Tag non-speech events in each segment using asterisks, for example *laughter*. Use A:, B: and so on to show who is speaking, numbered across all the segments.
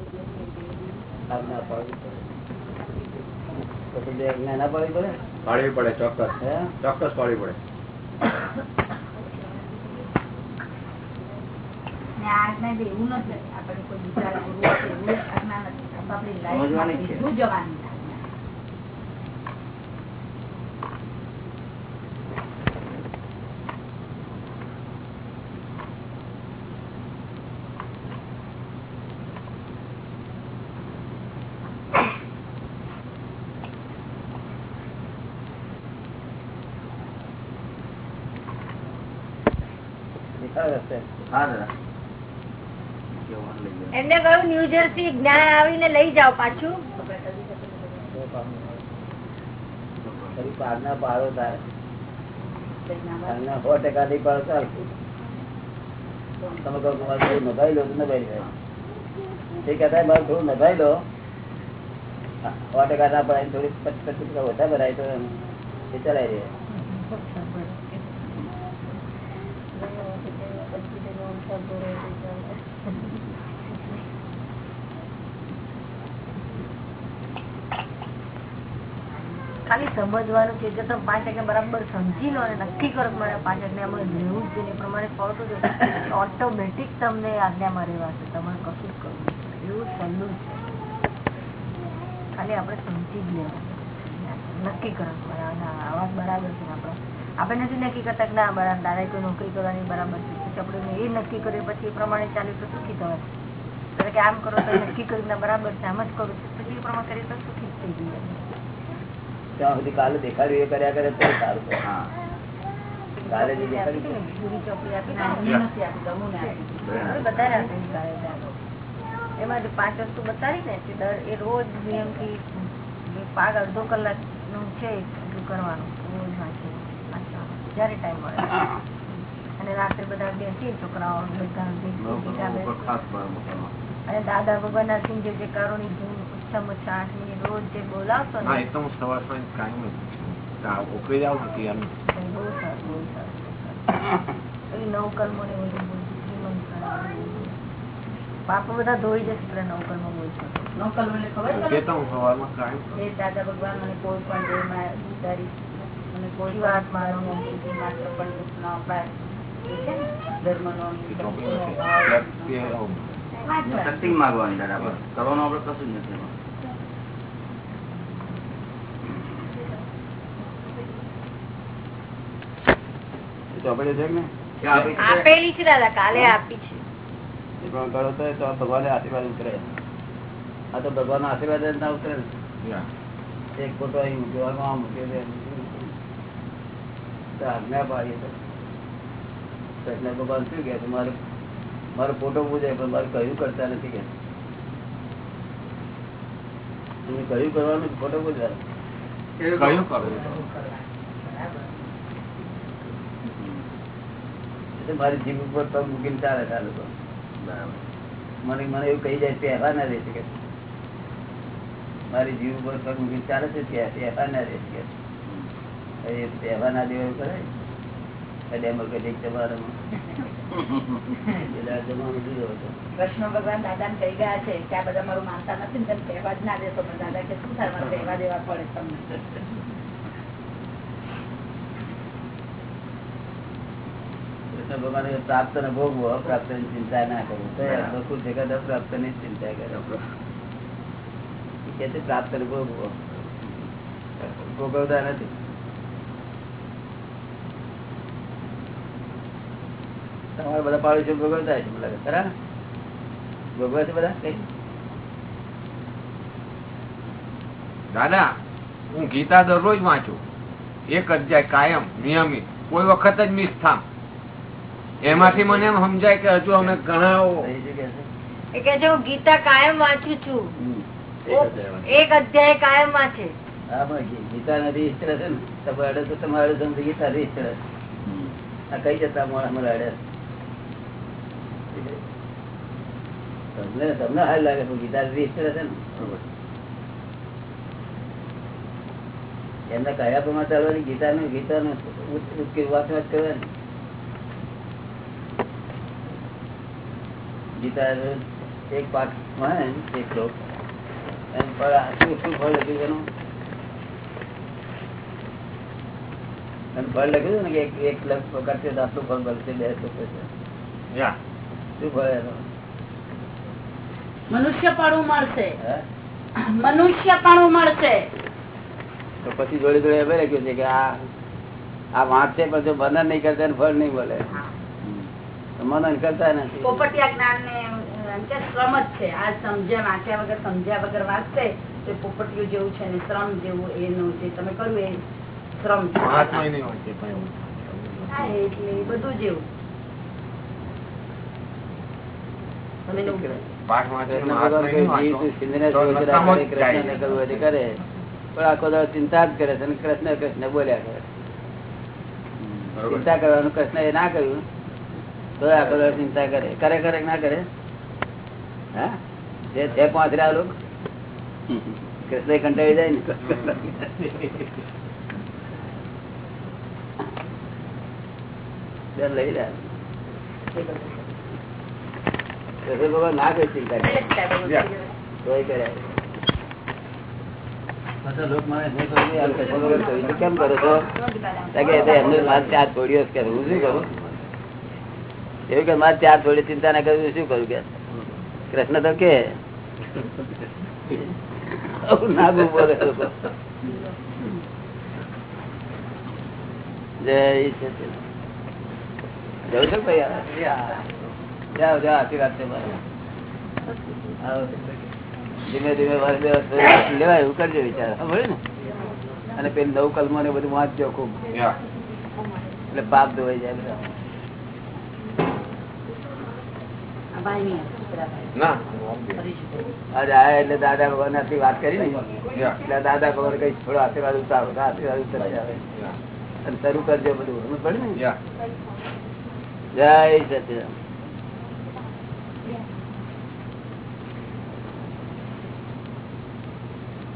A: ના પાડવી પડે.
B: પાડવી પડે? ચોક્કસ. પાડવી પડે.
C: આ એવું નથી આપણે કોઈ બીજા ગુરુ એવું આજ્ઞા નથી આપણી. જવાની આજ્ઞા.
A: દેખાડે રસ્તે.
D: હા દાદા કેવાનું લઈ ગયા.
E: એમને કહ્યું ન્યુ જર્સી જ્ઞાન આવીને લઈ જાઓ પાછું.
A: પાડો તારે. સો ટકા પાડો તમે કહો મારે નભાઈ લો નભાઈ કહેતા મારે થોડું નભાઈ લો. સો ટકા ના પડાય થોડી પચીસ પચીસ ટકા વધારે ભરાય તો એ ચલાવી દે.
E: ખાલી સમજવાનું છે જો તમે પાંચ ટકા બરાબર સમજી લો અને નક્કી કરો કે મારે પાંચ આજ્ઞામાં રહેવું જ એ પ્રમાણે ફરતું જશે ઓટોમેટિક તમને આજ્ઞામાં રહેવાશે. તમારે કશું જ કરવું એવું સહેલું છે. ખાલી આપણે સમજી જ લેવાનું. નક્કી કરો કે મારે આવા બરાબર છે આપણે. આપણે નથી નક્કી કરતા કે ના બરાબર દાદા કોઈ નોકરી કરવાની બરાબર છે. પછી આપણે એ નક્કી કરીએ પછી એ પ્રમાણે ચાલ્યું તો સુખી થવાય. કે આમ કરો તો નક્કી કરીને બરાબર છે, આમ જ કરું છું. પછી એ પ્રમાણે કરીએ તો સુખી જ થઈ જઈએ.
A: ત્યાં સુધી કાલે દેખાડ્યું એ કર્યા કરે તો સારું કાલે જે દેખાડ્યું
C: ના,
E: ના. એમાં જે પાંચ વસ્તુ બતાવી ને તે દર એ રોજ નિયમથી જે પાક અડધો કલાકનું છે એટલું કરવાનું રોજમાં છે. જ્યારે ટાઈમ મળે. અને રાત્રે બધા બેસી છોકરાઓ બધા. અને દાદા ભગવાન સિંહ જે જે કારોની ઓછામાં આઠ મિનિટ રોજ જે બોલાવતો
B: હા એ તો હું સવાર સાંજ કાયમ જ ઉકળી જાવ નથી એમ
E: બહુ સારું બહુ સારું બહુ સારું. એ નવ કર્મો ને બધું. પાપો ધોઈ જશે પેલા નવ કર્મો બોલશો
C: ખબર
B: તો હું સવારમાં
C: દાદા ભગવાન મને કોઈ પણ દેહમાં ઉતારી મને કોઈ વાત
E: મારો.
C: માત્ર પણ ન અપાય. ધર્મનો.
D: શક્તિ માગવાની કરવાનું આપણે કશું જ નથી એમાં.
A: છે ને
D: કે આપી છે?
E: આપેલી છે દાદા કાલે આપી છે.
A: એ પણ કરો તો તો ભગવાન આશીર્વાદ ઉતરે. આ તો ભગવાન આશીર્વાદ જ ના ઉતરે એક ફોટો અહીં મૂક્યો આમ મૂક્યો છે. આજ્ઞા પાડીએ તો. કૃષ્ણ ભગવાન શું કે મારે મારો ફોટો પૂજે પણ મારે કયું કરતા નથી કે. કયું કરવાનું ફોટો પૂજવાનું
B: કયું કરવું
A: એટલે મારી જીભ ઉપર પગ મૂકીને ચાલે ચાલે તો મને મને એવું કહી જાય પહેવા ના રહે છે. કે મારી જીવ ઉપર પગ મૂકીને ચાલે છે ત્યાં પહેવા ના રહે છે. કે એ પહેવા ના દેવા એવું કરે? ડેમોક્રેટિક જમાનામાં. પેલા જમાનો જુદો હતો.
C: કૃષ્ણ ભગવાન દાદાને કહી ગયા છે કે બધા મારું માનતા નથી ને કહેવા જ ના દેશો, પણ દાદા કે દેવા પડે તમને.
A: કૃષ્ણ ભગવાન પ્રાપ્ત ને ભોગવો અપ્રાપ્તની ચિંતા ના કરવું તો છે જગત અપ્રાપ્તની ચિંતા કરે. કે છે પ્રાપ્ત ને ભોગવો. ભોગવતા નથી. તમારે બધા પાડોશી ભોગવતા છે મને ખરા ભોગવે છે બધા કઈ?
B: દાદા હું ગીતા દરરોજ વાંચું. એક અધ્યાય કાયમ નિયમિત. કોઈ વખત જ મિસ થામ એમાંથી મને એમ સમજાય કે હજુ અમે ઘણા
A: કે
E: ગીતા કાયમ વાંચું છું
A: એક અધ્યાય
E: કાયમ વાંચે
A: હા ગીતા નથી ઈશ્વર છે ને તમારે તો તમારે સમજી ગીતા ઈશ્વર આ કઈ જતા મોડા મને અડે તમને તમને હાલ લાગે ગીતા ઈશ્વર છે ને
D: બરોબર.
A: એમના કયા પ્રમાણે ચાલવાની ગીતાનું ગીતાનું ઉચ્ચ વાત વાત કરવાની ગીતા એક પાઠ મળે એક શ્લોક. એમ ફળ શું શું ફળ લખ્યું છે એમ ફળ લખ્યું ને કે એક- એક કરશે તો આટલું ફળ મળશે બે શ્લોક છે. શું ફળ એનું?
C: મનુષ્ય પણ મળશે મનુષ્ય પણ મળશે
A: તો પછી જોડે જોડે એમ લખ્યું છે કે આ આ વાંક પણ જો મનન નહીં કરતા એને ફળ નહીં મળે. તો મનન કરતા નથી.
C: પોપટિયા જ્ઞાન ને શ્રમ જ છે. આ સમજ્યા વાંચ્યા વગર સમજ્યા વગર વાંચશે તો પોપટિયું જેવું છે ને શ્રમ જેવું એનું જે તમે કર્યું એ શ્રમ. હા, એટલે બધું જેવું
A: પણ આખો દાડો ચિંતા જ કરે છે કૃષ્ણ કૃષ્ણ બોલ્યા કરે. ચિંતા કરવાનું કૃષ્ણ એ ના કર્યું. તો આખો દાડો ચિંતા કરે. કરે કરે ના કરે? હા? જે છે પાંચ રહ્યા લોકો? કૃષ્ણ કંટાળી જાય ને. લઈ રહ્યા ના કોઈ ચિંતા કરે. કેમ કરો છો? તો કે એમને વાત ત્યાં છોડીઓ જ કરે હું શું કરું? એવું કે મારે ચાર થોડી ચિંતા ના કરવી શું કરું કે? કૃષ્ણ તો કે. ધીમે ધીમે લેવાય એવું કરજો વિચાર. ને. અને પેલી નવ કલમો ને બધું વાંચજો ખૂબ. એટલે પાપ ધોવાઈ જાય બધા
C: આ ભાઈ ની છોકરાભાઈ.
B: ના
C: હરીશભાઈ.
A: આજે આયા એટલે દાદા ભગવાન આટલી વાત કરી ને એટલે દાદા ભગવાન કઈ થોડો આશીર્વાદ ઉતારો. આશીર્વાદ ઉતરી આવે. અને શરૂ કરજો બધું. સમજ પડે ને? જય સચિદાન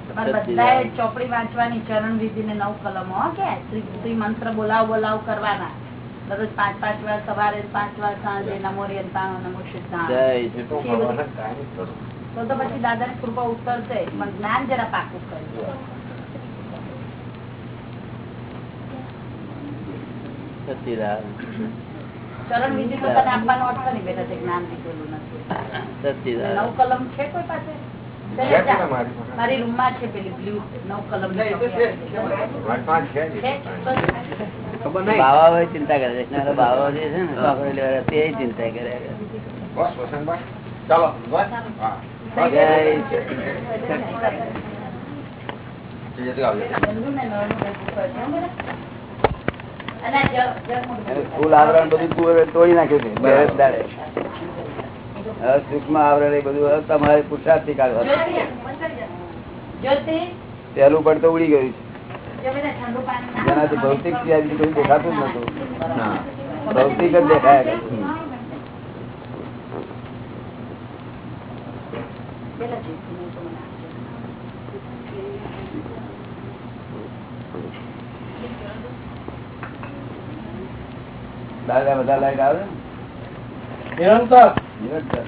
C: તમારે બધાએ ચોપડી વાંચવાની ચરણ વિધિ ને નવ કલમો હો કે? શ્રી શ્રી મંત્ર બોલાવ બોલાવ કરવાના. દરરોજ પાંચ પાંચ વાર સવારે પાંચ વાર સાંજે નમો રેનતા નમો
B: તો
A: સચિદાન
B: ભગવાનના કાયમી સ્વરૂપ.
C: તો તો પછી દાદા ની કૃપા ઉતરશે પણ જ્ઞાન જરા પાકું કર્યું ચરણ વિધિ તો તને આપવાનો અર્થ નહીં બેટા તે જ્ઞાન નથી. નવ કલમ છે કોઈ પાસે? મારી રૂમમાં છે પેલી બ્લુ નવ કલમ
B: છે.
A: બાવા હોય ચિંતા કરે છે. બાવા જે ને તે ચિંતા કરે.
B: બસ, વસંતભાઈ. ચાલો
A: ફૂલ આવરણ બધું તોડી નાખ્યું છે. સૂક્ષ્મ આવરણ એ બધું તમારે પુરુષાર્થથી
C: જ્યોતિ
A: પહેલું પણ તો ઉડી ગયું છે. જેનાથી ભૌતિક સિવાય બીજું કઈ દેખાતું જ નતું ભૌતિક જ દેખાયા. દાદા બધા લાઈટ આવે?
B: નિરંતર.
A: નિરંતર.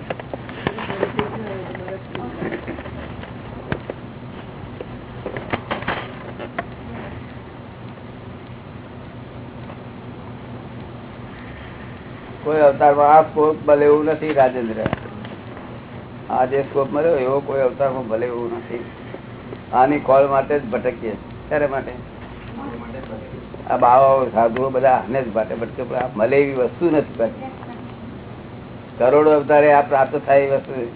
A: કોઈ અવતારમાં આ સ્કોપ ભલે એવું નથી રાજેન્દ્ર. આ જે સ્કોપ મળ્યો, એવો કોઈ અવતારમાં ભલે એવું નથી. આની કોલ માટે જ ભટકીએ. ત્યારે માટે? આ બાવાઓ, સાધુઓ બધા આને જ માટે ભટકે, પણ આ મળે એવી વસ્તુ નથી પાછી કરોડો અવતારે આ પ્રાપ્ત થાય એવી વસ્તુ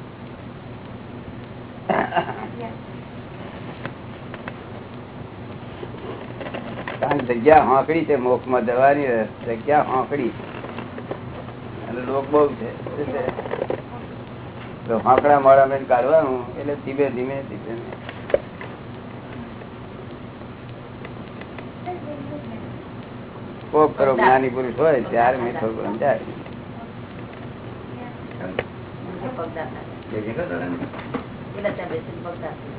A: જગ્યા હોંકડી છે મોક્ષમાં જવાની જગ્યા હોંકડી. અને લોક બહુ છે. તો હોંકડા મોડા મેં કાઢવાનું એટલે ધીમે ધીમે ધીમે કોક કરો જ્ઞાની પુરુષ હોય ત્યારે મેં થોડું સમજાય.
C: પગદાર થાય. પેલા ત્યાં બેસીને પગદાર થાય.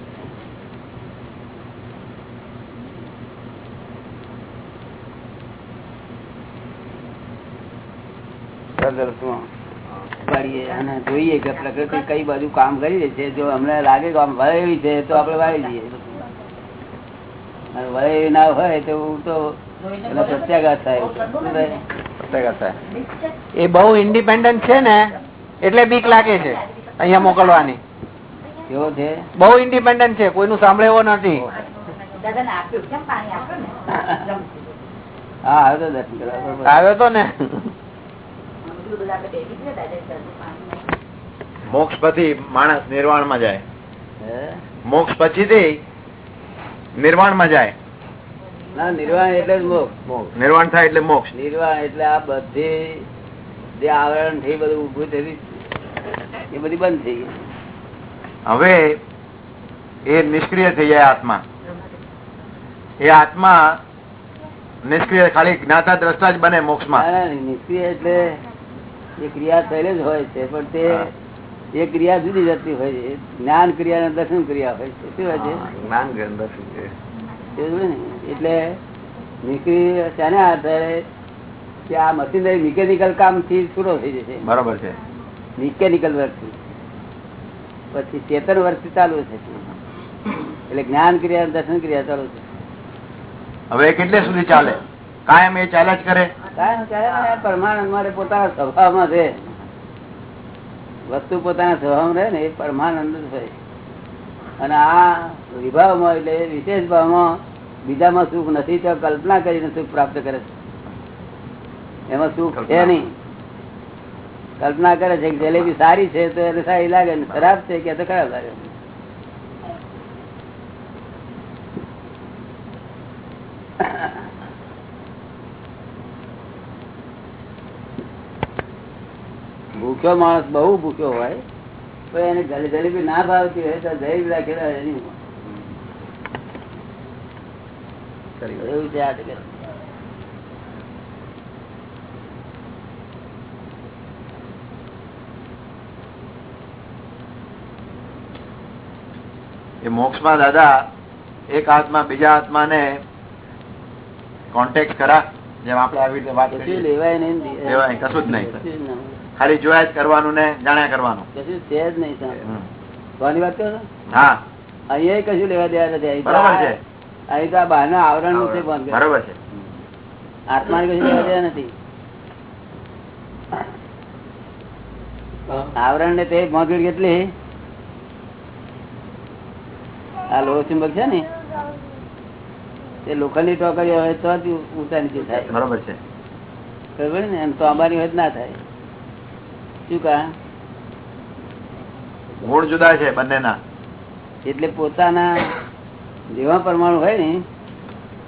A: સર દર્શમાં
B: હા.
A: પાડીએ અને જોઈએ કે પ્રકૃતિ કઈ બાજુ કામ કરી રહી છે. જો અમને લાગે કે આમ વળેવી છે તો આપડે વાળી દઈએ. અને વળેવી ના હોય તો હું તો એનો પ્રત્યાઘાત થાય. પ્રત્યાઘાત થાય?
F: એ બહુ ઇન્ડિપેન્ડન્ટ છે ને એટલે બીક લાગે છે. અહીંયા મોકલવાની.
A: કેવો છે?
F: બહુ ઇન્ડિપેન્ડન્ટ છે કોઈનું સાંભળે એવો નથી. આવ્યો તો ને
C: બધું બધા આપણે ભેગી છે દાદા ચાલતું પાણી
G: મોક્ષ પછી માણસ નિર્વાણમાં જાય મોક્ષ પછી થી નિર્વાણમાં જાય.
A: ના નિર્વાણ એટલે જ મોક્ષ
G: નિર્વાણ થાય એટલે મોક્ષ.
A: નિર્વાણ એટલે આ બધી જે આવરણ થઈ બધું ઉભું થયું એ બધી બંધ થઈ
G: હવે એ નિષ્ક્રિય થઈ જાય આત્મા. એ આત્મા નિષ્ક્રિય ખાલી જ્ઞાતા દ્રષ્ટા જ બને
A: મોક્ષમાં નિષ્ક્રિય એટલે એ ક્રિયા થયેલી જ હોય છે પણ તે એ ક્રિયા જુદી જતી હોય છે. જ્ઞાન ક્રિયા અને દર્શન ક્રિયા હોય છે. શું હોય છે?
G: જ્ઞાન ગ્રંથ છે.
A: સમજ્યું ને? એટલે નિષ્ક્રિય શાને આધારે કે આ મશીનરી મિકેનિકલ કામથી પૂરો થઈ જશે.
G: બરોબર છે.
A: મિકેનિકલ વર્કથી. પછી ચેતન વર્કથી ચાલુ થશે. એટલે જ્ઞાન ક્રિયા દર્શન ક્રિયા ચાલુ છે
G: હવે કેટલે સુધી ચાલે? કાયમ એ ચાલે જ કરે
A: મારે પોતાના સ્વભાવમાં છે. વસ્તુ પોતાના સ્વભાવમાં રહે ને એ જ હોય. અને આ વિભાવમાં એટલે વિશેષ ભાવમાં બીજામાં સુખ નથી તો કલ્પના કરીને સુખ પ્રાપ્ત કરે છે. એમાં સુખ છે નહીં. કલ્પના કરે છે કે જલેબી સારી છે તો એને સારી લાગે ને ખરાબ છે કે તો ખરાબ લાગે. ભૂખ્યો માણસ બહુ ભૂખ્યો હોય તો એને જલેબી ના ભાવતી હોય તો જલેબી રાખેલા એની એવું છે આ
G: એ દાદા એક આત્મા બીજા હાથમાં ને કોન્ટેક્ટ કરા જેમ આપણે આવી રીતે વાત કરી
A: લેવાય નહીં
G: લેવાય કશું જ નહીં. ખાલી જોયા જ કરવાનું ને જાણ્યા કરવાનું.
A: કશું છે જ નહીં સાહેબ. કોની વાત કરો
G: હા.
A: અહીંયા કશું લેવા દેવા નથી. અહીં તો
G: બરાબર
A: આ-
G: છે.
A: અહીં તો આ બહારના આવરણનું છે બંધ.
G: બરોબર છે.
A: આત્મા કશું લેવા દેવા નથી. આવરણ ને તે મોજૂર કેટલી આ લોહ ચુંબક છે ને? તે લોખંડની ટોકરી હોય તો ઉતારી ઊંચા નીચે થાય.
G: બરોબર છે.
A: ખબર ને? એમ તો અમારી હોય જ ના થાય. શું કા
G: ગુણ જુદા છે બંનેના.
A: એટલે પોતાના જેવા પરમાણુ હોય ને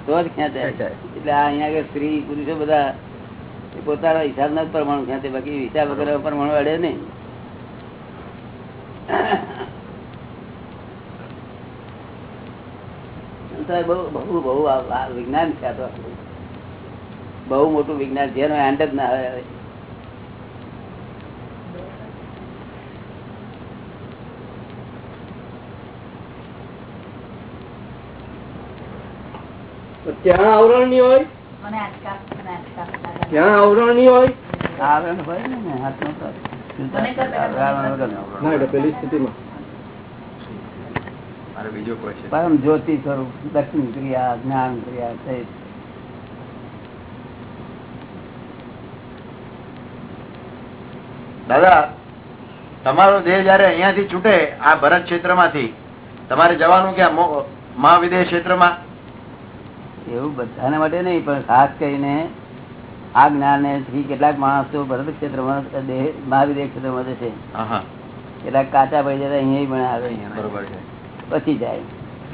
A: તો જ ખેંચાય. એટલે અહીંયા આગળ સ્ત્રી પુરુષો બધા પોતાના હિસાબના જ પરમાણુ ખેંચે. બાકી હિસાબ વગર પરમાણુ અડે નહીં. બહુ બહુ વિજ્ઞાન છે તો. બહુ મોટું વિજ્ઞાન જેનો એનો એન્ડ જ ના આવે
F: ત્યાં આવરણની હોય. ત્યાં આવરણની હોય
A: આવરણ ને હાથમાં
F: પેલી સ્થિતિમાં.
A: પરમ જ્યોતિ સ્વરૂપ દક્ષિણ ક્રિયા જ્ઞાન ક્રિયા સહિત
G: દાદા તમારો દેહ જયારે અહિયાંથી છૂટે આ ભરત ક્ષેત્રમાંથી તમારે જવાનું ક્યાં? મો- મહાવિદેહ ક્ષેત્રમાં?
A: એવું બધાને માટે નહીં પણ ખાસ કરીને આ જ્ઞાનથી કેટલાક માણસો ભરત ક્ષેત્રમાં મહાવીર ક્ષેત્રમાં જશે. કેટલાક કાચા પડી જતા અહીંયા પણ આવે
G: બરોબર છે.
A: પછી જાય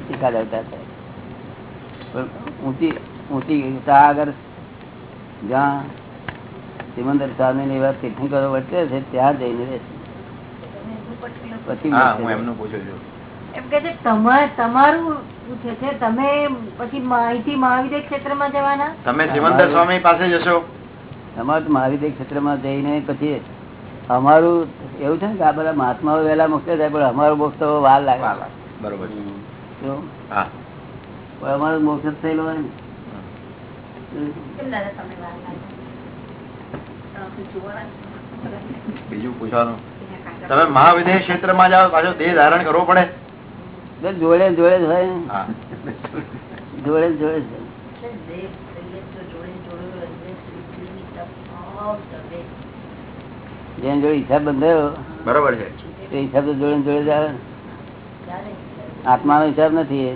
A: શીખા દેવતા થાય. પણ ઊંચી ઊંચી આગળ જ્યાં સિમંદર સ્વામી ની વાત તીર્થંકરો વચ્ચે છે ત્યાં જઈને રહેશે. પછી
G: હું એમનું પૂછું છું.
H: એમ કે છે તમા- તમારું પૂછે છે તમે પછી માહિતી મહાવિદ્ય ક્ષેત્રમાં જવાના?
G: તમે સિમંદર સ્વામી પાસે જશો.
A: તમારું મહાવીર ક્ષેત્રમાં જઈને પછી અમારું એવું છે ને કે આ બધા મહાત્માઓ વહેલા મોક્ષે થાય પણ અમારો મોક્ષ તો વાર લાગે.
G: બરોબર
A: પણ અમારો મોક્ષ જ થયેલો હોય ને.
G: બીજું પૂછવાનું. તમે મહાવિદેહ ક્ષેત્રમાં જાઓ પાછો દેહ ધારણ કરવો પડે.
A: જોડે જોડે જ હોય જોડે જોડે જ જેને જોડે હિસાબ બંધાયો
G: બરોબર છે.
A: તે હિસાબ તો જોડે જોડે જ આવે ને. આત્માનો હિસાબ નથી એ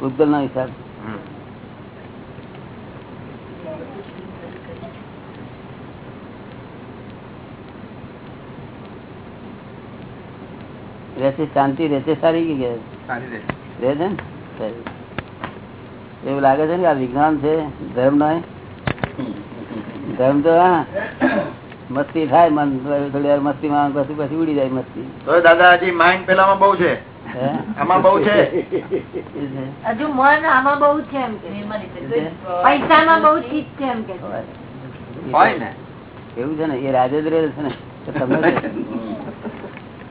A: ભૂતગલ નો હિસાબ. રહેશે શાંતિ રહેશે સારી કે?
G: રહે.
A: છે ને? એવું લાગે છે ને આ વિજ્ઞાન છે ધર્મ નો ધર્મ તો હા મસ્તી થાય મન થોડી વાર મસ્તી માં પછી પછી ઉડી જાય મસ્તી.
G: તો દાદા હજી માઇન્ડ પેલામાં બહુ છે.
A: હે?
G: આમાં બહુ છે.
A: એ
H: હજુ મન આમાં બહુ છે એમ કે. પૈસામાં બહુ ચીજ છે એમ કે.
G: હોય. ને?
A: એવું છે ને એ રાજેન્દ્ર છે ને. તમને *laughs*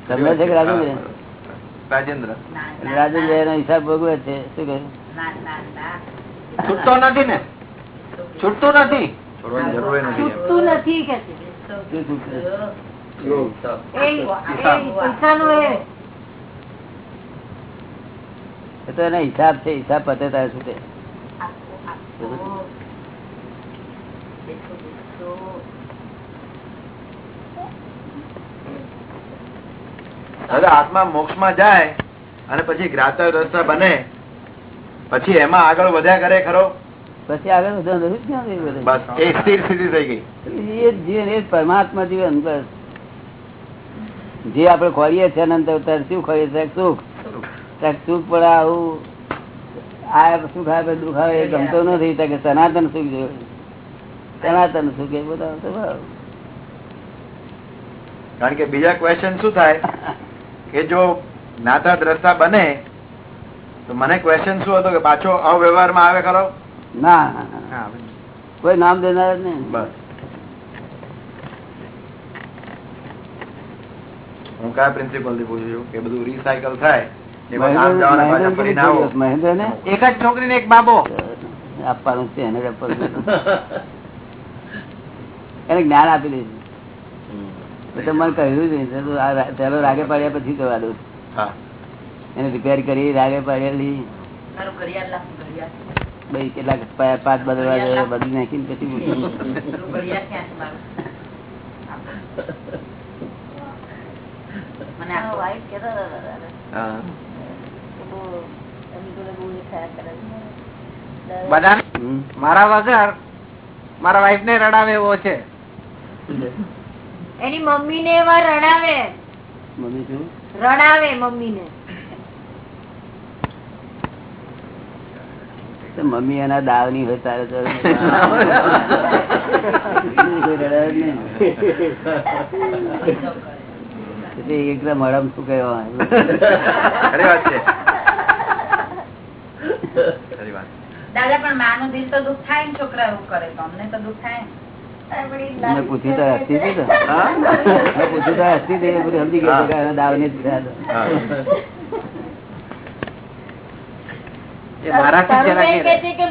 A: તમને છે કે રાજેન્દ્ર?
G: રાજેન્દ્ર.
A: રાજેન્દ્ર એનો હિસાબ ભોગવે છે શું કહ્યું
F: છૂટતો નથી ને? છૂટતું નથી?
G: છોડવાની જરૂર ય નથી એમ.
H: છૂટતું નથી? કે
A: તો એનો હિસાબ છે હિસાબ પતે તારે છૂટે
G: દાદા આત્મા મોક્ષમાં જાય અને પછી જ્ઞાતા રસ્તા બને. પછી એમાં આગળ વધ્યા કરે ખરો?
A: પછી આગળ વધ્યા નથી?
G: બસ એ સ્થિર સ્થિતિ થઈ ગઈ.
A: એ જીવન એ પરમાત્મા જીવન બસ. જે આપડે ખોરીએ છીએ અનંત અવતાર શું ખોરીએ છીએ? સુખ. સુખ પણ આવું આ સુખ આવે દુઃખ આવે એ ગમતો નથી. કે સનાતન સુખ જોયું સનાતન સુખ એ બધા.
G: કારણ કે બીજા ક્વેશ્ચન શું થાય? કે જો જ્ઞાતા દ્રષ્ટા બને તો મને ક્વેશ્ચન શું હતો કે પાછો અવ્યવહારમાં આવે ખરો?
A: ના. કોઈ નામ દેનાર જ નહીં.
G: બસ. હું કયા પ્રિન્સિપલથી પૂછું છું? કે બધું રિસાયકલ થાય.
A: મહેન્દ્ર ને
F: એક જ છોકરી ને એક બાબો.
A: આપવાનું છે એને એને જ્ઞાન આપી દીધું તો મને કહ્યું જ નહીં. પેલો રાગે પાડ્યા પછી જવા દઉં એને રિપેર કરી રાગે પાડેલી. ભાઈ કેટલાક પાંચ બદલવા બદલી નાખીને પછી *laughs*
H: મારા
F: વગર મારા? વાઈફ ને રડાવે એવો છે. *laughs*
H: એની મમ્મી ને એવા રડાવે.
A: મમ્મી શું
H: રડાવે મમ્મી ને
A: મમ્મી એના દાવની હોય તારે એકદમ હડમ શું કહેવાય *laughs*
C: દાદા પણ માનું દિલ તો દુઃખ થાય ને છોકરા એવું કરે તો. અમને તો દુઃખ થાય
A: મેં પૂછ્યું તો હસતી હતી તો. મેં પૂછ્યું તો હસતી હતી એ બધું સમજી ગયો કે આના દાવની જ થયા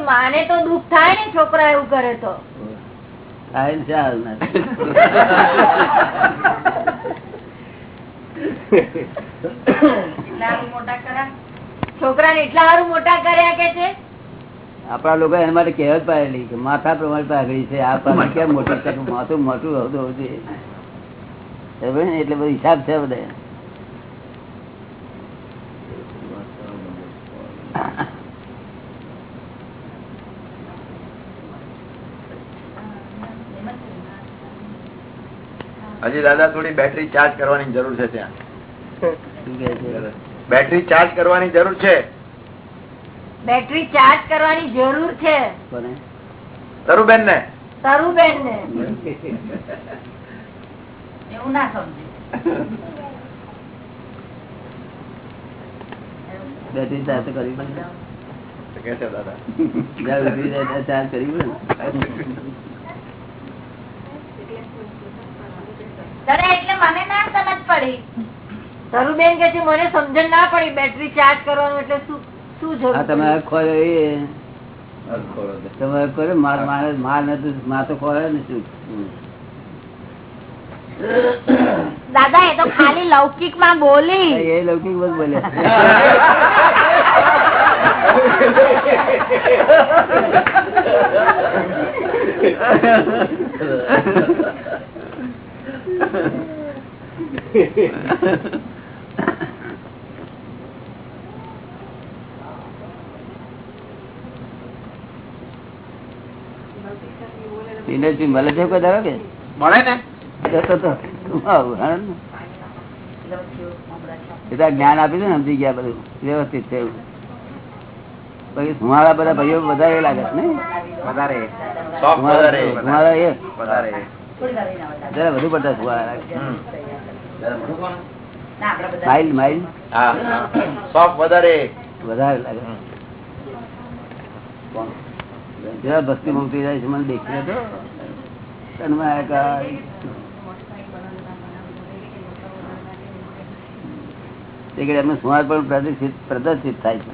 H: માને તો દુઃખ થાય ને છોકરા એવું કરે તો.
A: થાય ચાલ ને.
C: એટલા આવું મોટા કરા.
H: છોકરા ને એટલા સારું મોટા કર્યા કે છે?
A: આપણા લોકો એના માટે કહેવત પાડેલી કે માથા પ્રમાણે પાઘડી છે. આ પાઘડી કેમ મોટી માથું મોટું હોતું જોઈએ એટલે બધો હિસાબ છે બધા.
G: હજી દાદા થોડી બેટરી ચાર્જ કરવાની જરૂર છે ત્યાં. બેટરી ચાર્જ કરવાની જરૂર છે.
H: બેટરી ચાર્જ કરવાની જરૂર છે?
G: તરુબેન ને
H: તરુબેન ને
C: એવું ના સમજે.
A: બેટરી ચાર્જ કરવી પડે. ચાર્જ કરવી પડે.
C: એટલે મને ના સમજ પડી.
H: તરુબેન કે મને સમજણ ના પડી બેટરી ચાર્જ કરવાનું એટલે શું
A: તમે
H: પડી?
A: એ. તમે હક માર માર માર નતું માર તો ખોલ્યો ને શું?
H: દાદા એ તો ખાલી લૌકિકમાં બોલી.
A: એ લૌકિક બસ બોલ્યા. *laughs* *laughs* ઇન્ડસ્ટ્રી મળે છે કોઈ ધારો કે?
F: મળે ને?
A: તો જ્ઞાન આપી ને સમજી ગયા બધું વ્યવસ્થિત થયું પછી સુમાળા બધા ભાઈઓ વધારે લાગે છે ને
F: વધારે.
G: સોફ્ટ
A: એ? જરા વધુ પડતા સુમાળા લાગે.
G: હમ.
A: માઇલ માઇલ?
G: હા. સોફ્ટ વધારે.
A: વધારે લાગે. જરા ભક્તિ મૂકતી જાય છે મને દેખી તો. એમનું સુમાર પણ પ્રદર્શિત પ્રદર્શિત થાય છે.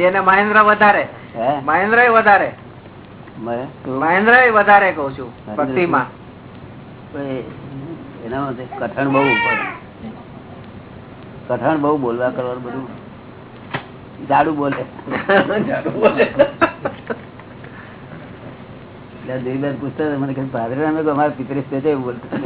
F: એને મહેન્દ્ર વધારે.
A: હે?
F: મહેન્દ્ર વધારે. મહેન્દ્ર વધારે કઉ છું ભક્તિમાં.
A: માં એના માટે કઠણ બહુ ઉપર. કઠણ બહુ બોલવા કરવાનું બધું. જાડું બોલે. પૂછતા હતા, મને પાદરા અમે અમારા એવું બોલતા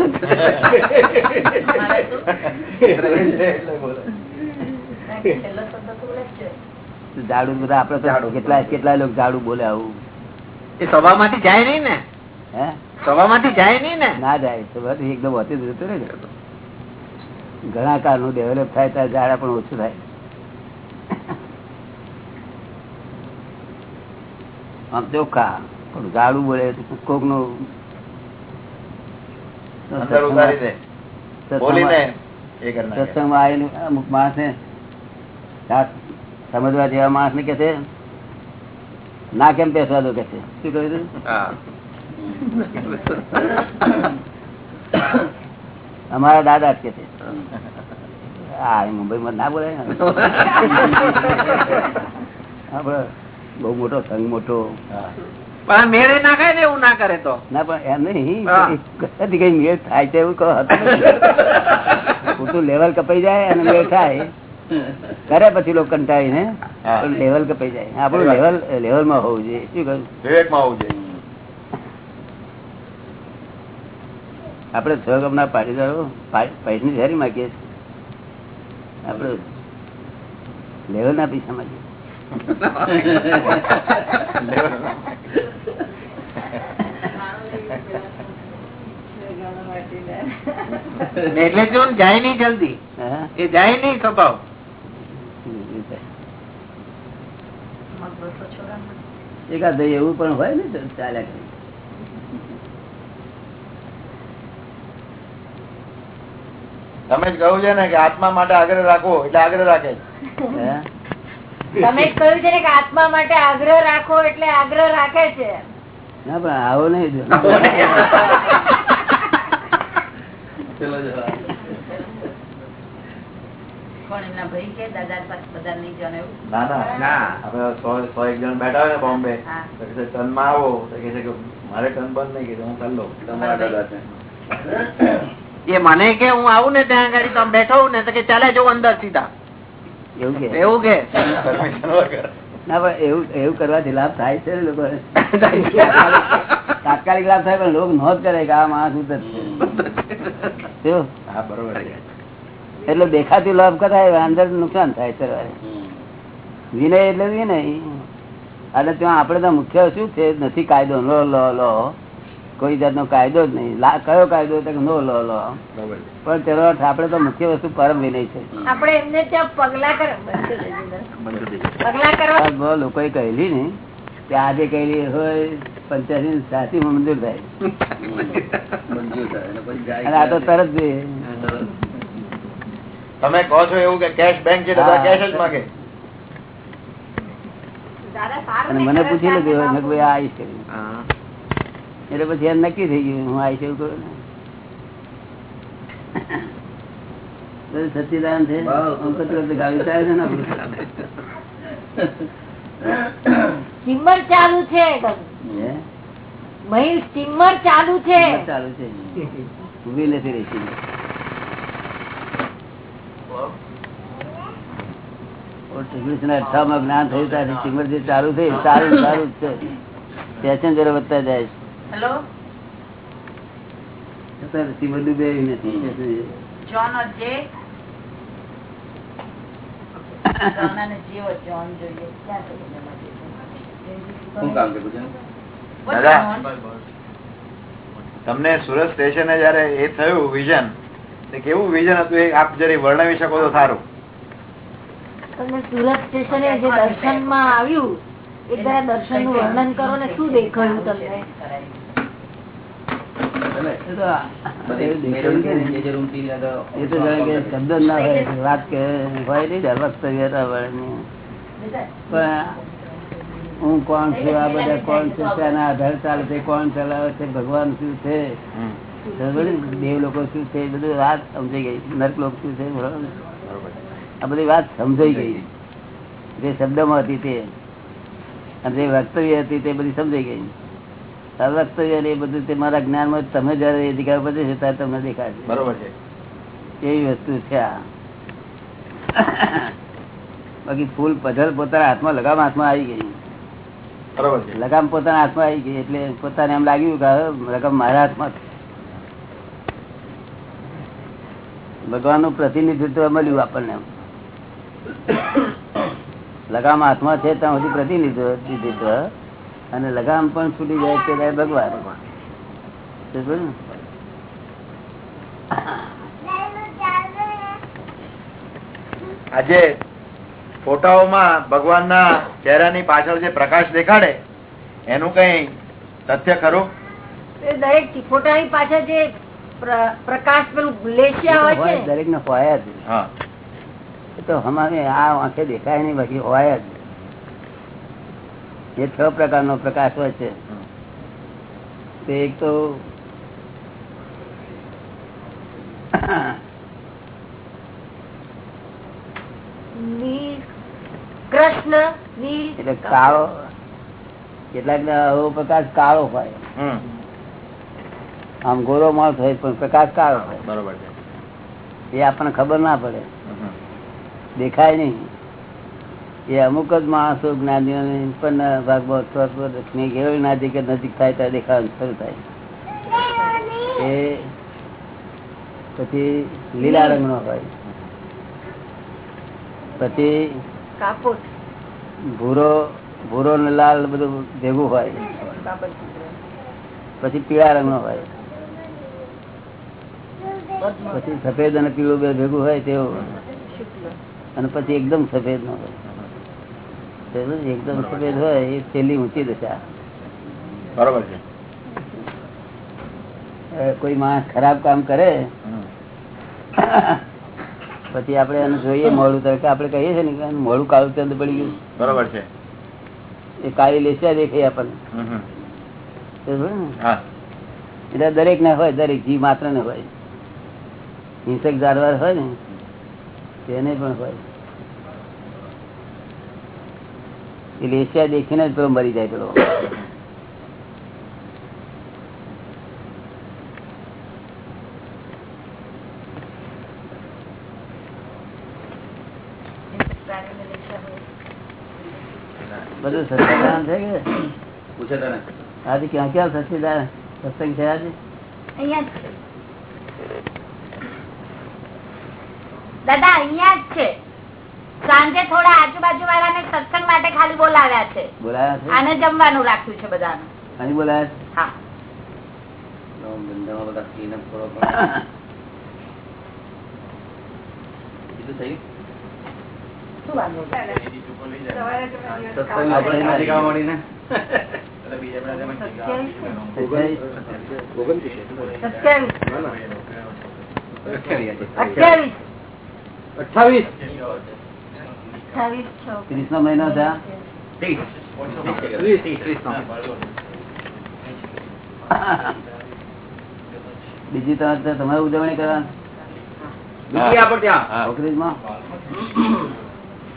A: ઝાડુ બધા આપડે તો કેટલા કેટલા લોકો ઝાડુ બોલે આવું.
F: એ સભામાંથી જાય નહીં ને?
A: હે?
F: સભામાંથી જાય નહીં ને?
A: ના જાય તો એકદમ હોતી જતું રહે ને. ઘણા કાળનું ડેવલપ થાય ત્યારે ઝાડા પણ ઓછું થાય. આમ કા? પણ ગાળું બોલે
G: કોકનું.
A: સત્સંગમાં અમુક માણસ ને સમજવા જેવા માણસ ને કે છે ના કેમ બેસવા દો કે છે? શું કહ્યું અમારા દાદા જ કે છે. હા મુંબઈ માં ના બોલાય આપડે *laughs* બહુ મોટો સંઘ મોટો.
F: મેળે ના ખાય ને એવું ના કરે તો?
A: ના પણ એમ નહીં.
F: હા.
A: કઈ મેળ થાય એવું કહો લેવલ કપાઈ જાય અને મેળ થાય. કરે પછી લોકો કંટાળી
G: ને
A: પણ લેવલ કપાઈ જાય. આપણું લેવલ લેવલમાં હોવું જોઈએ. શું કહ્યું?
G: હોવું જોઈએ.
A: આપડે છ ગમના પાટીદારો પૈસા ની ઝેરી માગીએ છીએ. આપડે લેવલ ના પૈસા માગીએ *laughs*
F: એટલે જો જાય નહીં જલ્દી. એ જાય નહીં સ્વભાવ.
A: એકાદ એવું પણ હોય ને ચાલ્યા
G: તમે જ કહ્યું છે ને કે આત્મા માટે આગ્રહ રાખવો એટલે આગ્રહ રાખે. છે.
H: તમે કહ્યું છે કે આત્મા માટે આગ્રહ રાખો એટલે આગ્રહ રાખે છે.
A: ના પણ આવો નહીં
C: કોણ એમના ભાઈ કે દાદા પાસે બધા નહીં જાણે એવું?
G: ના ના.
F: ના.
G: આપણે સો સો એક જણ બેઠા હોય ને બોમ્બે
C: હા.
G: તો કે છે, ટનમાં આવો. કે મારે ટન બંધ નહીં કીધું હું કરી લઉં તમારા
F: એ મને કે હું આવું ને ત્યાં આગળ તમે બેઠો ને તો કે ચાલે જો અંદર સીધા.
A: એવું કે?
F: એવું કે?
A: ના પણ એવું એવું કરવાથી લાભ થાય છે લોકો. તાત્કાલિક લાભ થાય પણ લોકો નોંધ કરે કે આ માણસ ઉતર છે. એટલે દેખાતી લાભ કરાય અંદર નુકસાન થાય છે વિનય એટલે વિનય. અને ત્યાં આપડે તો મુખ્ય શું છે? નથી કાયદો. લો લો લો. કોઈ જાતનો કાયદો જ નહીં. કયો કાયદો નો લો લો. પણ તેનો અર્થ આપડે તો મુખ્ય વસ્તુ પરમ વિનય છે.
H: આપણે એમને ત્યાં પગલા કર
A: આ કહેલી ને કે આજે કહેલી હોય પંચ્યાસી સાચી મંજૂર થાય. અને આ તો તરત
G: તમે કહો છો એવું કે કેશ બેંક છે કેશ જ માગે.
H: દાદા સારું
A: અને
H: ને
A: મને પૂછી લીધું કીધું, આ. એટલે પછી એમ નક્કી થઈ ગયું હું ને. છે ચાલુ
H: મહિલ સ્ટીમર ચાલુ
A: ચાલુ નથી અઠામાં જ્ઞાન થયું ત્યારથી સ્ટીમર જે ચાલુ થઈ સારું સારું જ છે. પેસેન્જરો વધતા જાય છે. Passenger.
C: જોન જે જોન અને જીવો જોન જોઈએ. ક્યાં?
G: તમને સુરત સ્ટેશને જયારે એ થયું વિઝન કેવું વિઝન હતું એ આપ જરી વર્ણવી શકો તો સારું.
H: તમને સુરત સ્ટેશને જે દર્શનમાં આવ્યું દર્શનનું વર્ણન કરો ને શું દેખાયું તમને?
A: શબ્દ હું કોણ છું? આ બધા કોણ છે? તેના આધારે ચાલે છે? કોણ ચલાવે છે? ભગવાન શું છે? દેવ લોકો શું છે? બધું વાત સમજાઈ ગઈ. નર્ક લોક શું છે? બરાબર. આ બધી વાત સમજાઈ ગઈ. જે શબ્દમાં હતી તે. અને જે વક્તવ્ય હતી તે બધી સમજાઈ ગઈ. અવક્તવ્ય વક્તવ્ય ને એ બધું તે મારા જ્ઞાનમાં તમે જયારે દેખાવ પડે છે ત્યારે તમને દેખાશે.
G: બરોબર છે.
A: એવી વસ્તુ છે આ. બાકી ફૂલ પધલ પોતાના હાથમાં લગામ હાથમાં આવી ગઈ.
G: બરોબર
A: લગામ પોતાના હાથમાં આવી ગઈ એટલે પોતાને એમ લાગ્યું કે લગામ મારા હાથમાં ભગવાન ભગવાનનું પ્રતિનિધિત્વ મળ્યું આપણને લગામ હાથમાં છે ત્યાં સુધી પ્રતિનિધિત્વ અને લગામ પણ છૂટી જાય છે ભગવાન. ને?
G: આજે ફોટાઓમાં ભગવાનના ચહેરાની પાછળ જે પ્રકાશ દેખાડે એનું કઈ તથ્ય ખરું?
H: એ દરેક ફોટાની પાછળ જે પ્ર- પ્રકાશ પેલું લેશિયા હોય છે
A: દરેક ને. હોય
G: હા.
A: તો અમારે આ આંખે દેખાય નહીં બાકી હોય જ. એ છ પ્રકારનો પ્રકાશ હોય છે. તે એક તો
H: કૃષ્ણ
A: કાળો કેટલાક આવો પ્રકાશ કાળો હોય.
G: હમ.
A: આમ ગોરો માણસ હોય પણ પ્રકાશ કાળો હોય.
G: બરોબર છે.
A: એ આપણને ખબર ના પડે. દેખાય નહીં. એ અમુક જ માણસો જ્ઞાનીઓ પણ ભાગવત કેવળ નજીક નજીક થાય ત્યારે દેખાવાનું શરૂ થાય. એ પછી લીલા રંગનો હોય. પછી ભૂરો ભૂરો ને લાલ બધું ભેગું હોય. પછી પીળા રંગનો હોય. પછી સફેદ અને પીળું ભેગું હોય તેવું. અને પછી એકદમ સફેદ નો હોય. એકદમ સફેદ હોય એ છેલ્લી ઊંચી દશા.
G: બરોબર છે.
A: કોઈ માણસ ખરાબ કામ કરે પછી આપણે એને જોઈએ મોડું તરીકે આપડે આપણે કહીએ છીએ ને કે મોડું કાળું ચંદ પડી ગયું.
G: બરોબર છે.
A: એ કાળી લેશે દેખાય આપણને. એટલે દરેક ને? હોય દરેક જીવ માત્ર ને હોય. હિંસક જાનવર હોય ને તેને પણ હોય એ લેસ્યા દેખીને જ પેલો મરી જાય પેલો બધું સત્સંગ છે કે
G: પૂછે તને
A: આજે ક્યાં ક્યાં સચિદાન સત્સંગ છે આજે
C: અહીંયા જ છે દાદા અહિયાં જ છે. સાંજે થોડા આજુબાજુ વાળાને સત્સંગ માટે ખાલી બોલાવ્યા છે. આને જમવાનું રાખ્યું છે બધાનું.
A: બોલાયા છે?
C: હા.
H: અઠ્યાવીસ. છો.
A: ત્રીસ. નો મહિનો. થયા બીજી તમે તમારે ઉજવણી કરવાની.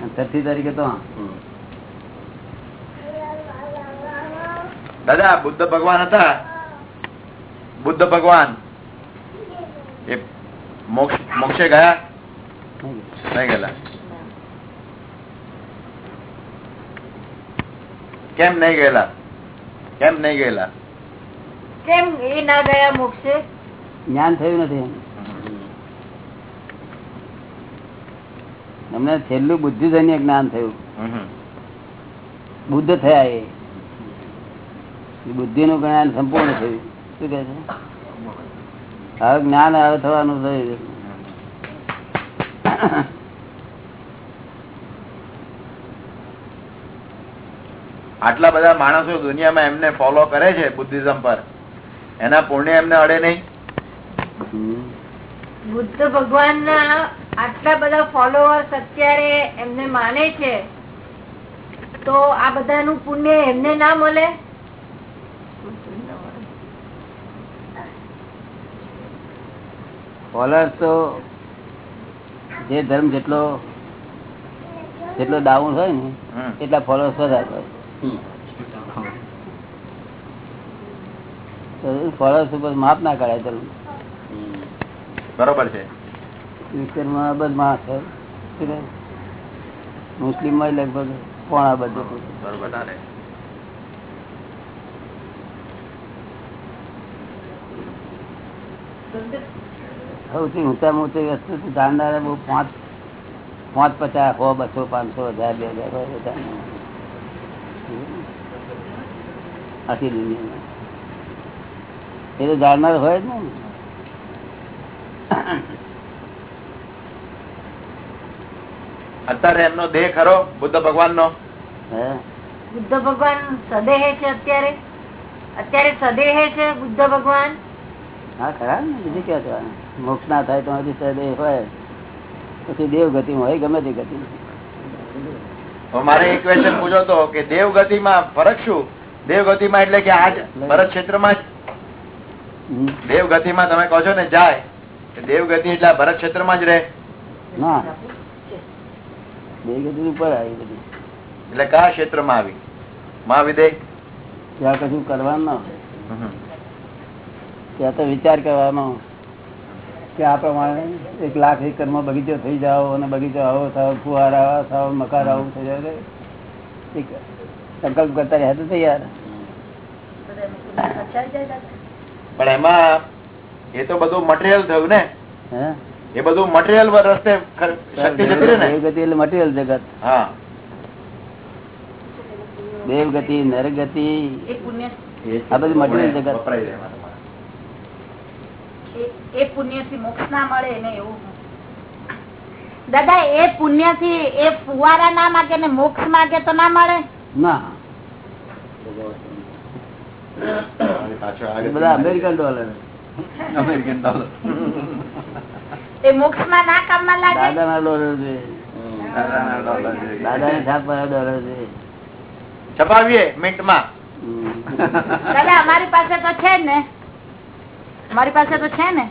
A: છઠ્ઠી તારીખે તો
G: દાદા બુદ્ધ ભગવાન હતા. બુદ્ધ ભગવાન. એ મોક્ષ મોક્ષે ગયા. કેમ નહીં ગયેલા? કેમ નહીં ગયેલા?
H: કેમ એ ના ગયા મોક્ષે?
A: જ્ઞાન થયું નથી. એમને છેલ્લું બુદ્ધિજન્ય જ્ઞાન થયું. બુદ્ધ થયા એ. બુદ્ધિ નું જ્ઞાન સંપૂર્ણ થયું. શું કે છે? હવે જ્ઞાન હવે થવાનું થયું.
G: આટલા બધા માણસો દુનિયામાં એમને ફોલો કરે છે બુદ્ધિઝમ પર. એના પુણ્ય એમને અડે નહીં.
H: બુદ્ધ ભગવાન ના આટલા બધા ફોલોઅર્સ અત્યારે એમને માને છે તો આ બધાનું પુણ્ય એમને ના મળે?
A: ફોલોઅર્સ તો જે ધર્મ જેટલો જેટલો ડાઉન હોય ને એટલા ફોલોઅર્સ વધારે હોય. ફોલોઅર્સ ઉપર માપ ના કરાય ધર્મ.
G: બરોબર છે.
A: ક્રિશ્ચનમાં માફ છે? મુસ્લિમમાં લગભગ પોણા બધું.
G: બરોબર.
A: સૌથી ઊંચામાં ઊંચી વસ્તુ તો જાણનારા બહુ પાંચ પાંચ પચાસ સો બસો પાંચસો હજાર બે હજાર હોય બધા આખી દુનિયામાં. એ તો જાણનાર હોય જ ને.
G: અત્યારે એમનો દેહ ખરો? બુદ્ધ ભગવાન નો
A: હે?
H: બુદ્ધ ભગવાન સદેહ છે અત્યારે? અત્યારે સદેહ છે બુદ્ધ ભગવાન?
A: હા ખરા ને બીજું ક્યાં થવાનું મોક્ષ ના થાય તો હજી સદૈવ હોય. પછી દેવ ગતિ હોય ગમે તે ગતિ
G: મારે એક ક્વેશ્ચન પૂછો તો કે દેવગતિ માં ફરક શું? દેવગતિ માં એટલે કે આજ ભરત ક્ષેત્રમાં જ?
A: દેવ
G: ગતિ માં તમે કહો છો ને જાય દેવ ગતિ એટલે ભરત ક્ષેત્રમાં જ રહે.
A: ના. દેવ ગતિ ઉપર આવી બધી
G: એટલે કયા ક્ષેત્રમાં આવી? મહાવિદેય
A: ત્યાં કશું કરવાનું ત્યાં તો વિચાર કરવાનો કે આ પ્રમાણે એક લાખ એકરમાં બગીચો થઈ જાઓ અને બગીચો આવો થાવ ફુવારા આવા થાવ મકાર આવું થઈ જાય એક સંકલ્પ કરતા રહ્યા તો તૈયાર.
G: પણ એમાં એ તો બધું મટીરિયલ થયું ને?
A: હે?
G: એ બધું મટીરિયલ રસ્તે શક્તિ જતી ને?
A: દેવગતિ એટલે મટીરિયલ જગત.
G: હા.
A: દેવગતિ નરગતિ
C: નર ગતિ
A: આ બધું મટીરિયલ જગત
G: વપરાય જાય એમાં તમારે.
C: એ- પુણ્યથી મોક્ષ ના મળે એને એવું દાદા એ પુણ્યથી એ ફુવારા ના માગે ને મોક્ષ માગે તો ના મળે?
A: ના. બધા અમેરિકન ડોલર
G: અમેરિકન ડોલર
C: એ મોક્ષમાં ના કામમાં લાગે
A: દાદા ના ડોલર છે. દાદા ને છાપ ડોલર છે.
G: છપાવીએ મિનિટમાં.
A: માં
C: દાદા અમારી પાસે તો છે ને. અમારી પાસે તો છે ને.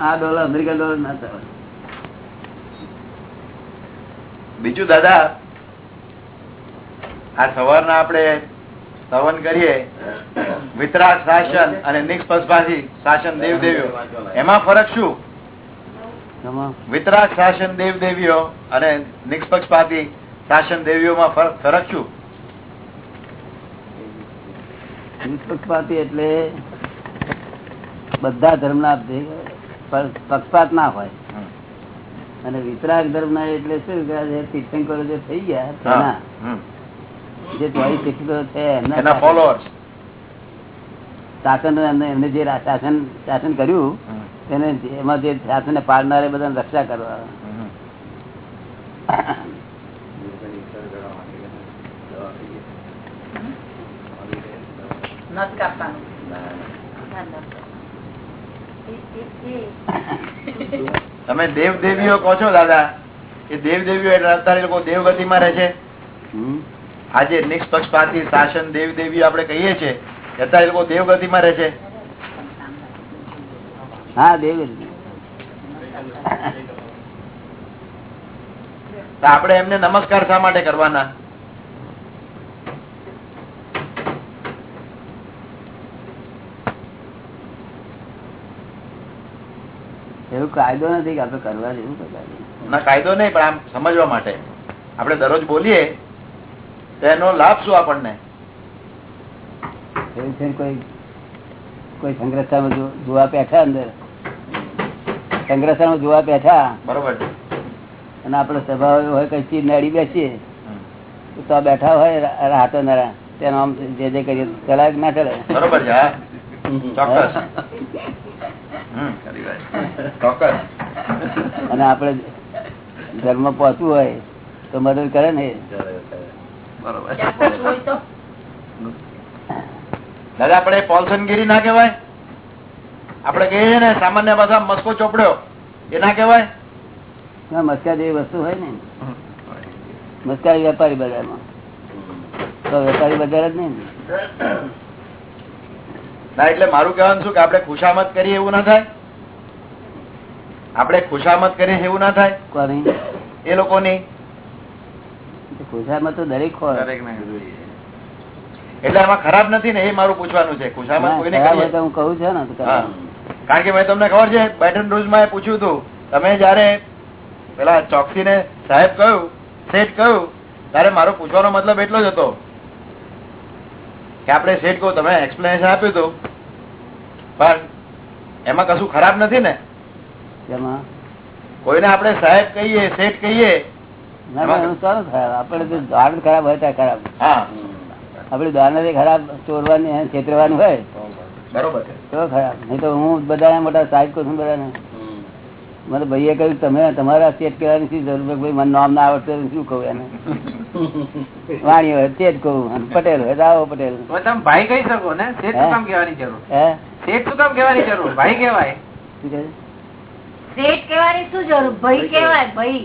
A: આ ડોલર અમેરિકન ડોલર ના ચાલે
G: બીજું દાદા આ સવારના આપણે સવન કરીએ વિતરાગ શાસન અને નિષ્પક્ષપાતી શાસન દેવદેવીઓ. એમાં ફરક શું? વિતરાગ શાસન દેવદેવીઓ અને નિષ્પક્ષપાતી શાસન દેવીઓમાં ફરક ફરક શું?
A: નિષ્પક્ષપાતી એટલે બધા ધર્મ ના પક્ષપાત ના હોય. અને વિતરાગ ધર્મ ના એટલે શું કે જે તીર્થંકરો જે થઈ ગયા તેના
G: હમ.
A: જે ચોવીસ તીર્થંકરો છે એમના
G: ફોલોઅર્સ
A: શાસન એમને જે શાસન શાસન કર્યું તેને એમાં જે શાસન પાડનારે બધાને રક્ષા કરવા.
C: નથ કાપવાનું.
G: તમે દેવદેવીઓ કહો છો દાદા. એ દેવદેવીઓ એટલે અત્યારે લોકો દેવગતિમાં રહે છે. આજે નિષ્પક્ષપાતી શાસન દેવદેવીઓ આપણે કહીએ છીએ અત્યારે લોકો દેવગતિમાં રહે છે.
A: હા દેવ
G: આપણે એમને નમસ્કાર શા માટે કરવાના?
A: એવું કાયદો નથી કે આપડે કરવા જેવું કાયદો
G: ના કાયદો નહીં પણ આમ સમજવા માટે. આપણે દરરોજ બોલીએ તો એનો લાભ શું આપણને?
A: એવું છે કોઈ કોઈ સંગ્રસ્થામાં જોવા બેઠા અંદર સંગ્રસ્થામાં જોવા બેઠા
G: બરોબર
A: અને આપણો સ્વભાવ હોય કઈ ચીજ નડી બેસીએ તો બેઠા હોય રાહતો નરા તેનો આમ જે જે કરીએ ચલાવે ના ચલાવે
G: બરોબર છે. ચોક્કસ. *laughs*
A: અને આપણે ધર્મ પહોંચવું હોય તો મદદ કરે ને
G: દાદા આપડે પોલસનગીરી ના કેવાય આપડે કહીએ છીએ ને સામાન્ય ભાષા મસ્કો ચોપડ્યો. એ ના કેવાય
A: ના, મસ્કા જેવી વસ્તુ હોય ને. મસ્કા વેપારી બજારમાં. તો વેપારી બજાર જ નહીં ને.
G: એટલે મારું કહેવાનું શું કે આપણે ખુશામત કરીએ એવું ના થાય? આપણે ખુશામત કરીએ એવું ના થાય? એ લોકોની?
A: ખુશામત તો દરેક હોય.
G: એટલે આમાં ખરાબ નથી ને એ મારું પૂછવાનું છે. ખુશામત કોઈને
A: હું કહું છું ને.
G: કારણ કે મેં તમને ખબર છે બેટન રોજમાં પૂછ્યું હતું તમે જયારે પેલા ચોકસી ને સાહેબ કહ્યું શેઠ કહ્યું ત્યારે મારો પૂછવાનો મતલબ એટલો જ હતો. કે આપણે શેઠ કહું તમે એક્સપ્લેનેશન આપ્યું હતું. પણ એમાં કશું ખરાબ નથી ને? કોઈને આપણે સાહેબ કહીએ શેઠ કહીએ
A: આપણે તો ખરાબ હોય ત્યાં ખરાબ. આપડે નથી ખરાબ ચોરવાની છેતરવાનું હોય.
G: બરોબર
A: તો ખરાબ. નહીં તો હું બધા મોટા સાહેબ કહું છું બધાને. મને ભાઈએ કહ્યું તમે તમારા ચેટ કહેવાની શું જરૂર ભાઈ મને નામ ના આવડતું શું કહું એને? *laughs* વાણી હોય ચેટ કહું. પટેલ હોય તો આવો પટેલ.
F: તમે ભાઈ કહી શકો ને? શેઠ શું કામ કહેવાની જરૂર?
A: હે?
F: શેઠ શું કામ કહેવાની જરૂર? ભાઈ કહેવાય.
A: શું કહે?
H: શેઠ કહેવાની શું જરૂર? ભાઈ કહેવાય. ભાઈ.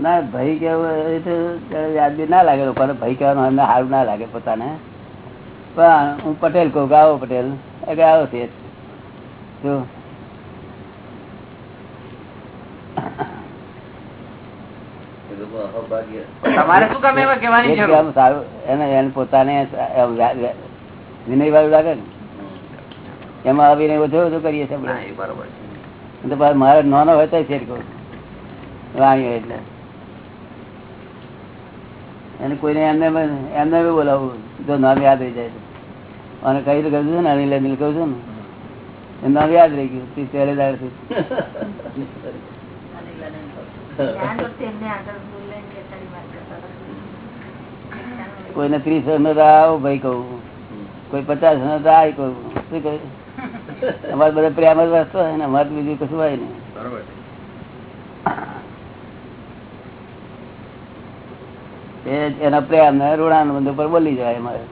A: ના ભાઈ કેવું તો યાદ બી ના લાગે લોકોને. ભાઈ કહેવાનું એમને સારું ના લાગે પોતાને. પણ હું પટેલ કહું કે આવો પટેલ. આવો છે જો.
F: તમારે શું કામ એવા કહેવાની જરૂર?
A: સારું એને એને પોતાને આમ વ્યા- વ્યા- વિનય વાળું લાગે ને? એમાં અભિનય કરીએ છીએ
F: બરોબર
A: તો મારે નાનો હોય તો શેર કહું વાણી હોય એટલે. એને કોઈને એમને એમને બી બોલાવું જો નામ યાદ રહી જાય. અને કઈ તો કહ્યું છું ને અનિલ અનિલ કહું છું ને? એ નામ યાદ રહી ગયું તે પહેલે દાડથી
H: જ્ઞાન વખતે એમને આગળ બોલે ને તારી વાત કરતા હતા.
A: કોઈને ત્રીસ આવો ભાઈ કહું. કોઈ પચાસ તો કહું. શું કહ્યું અમારે બધા પ્રેમ જ વાંચતો હોય ને અમારે બીજું કશું હોય
G: ને
A: એ એના પ્રેમ ને ઋણાનું બંધ પર બોલી જાય અમારે.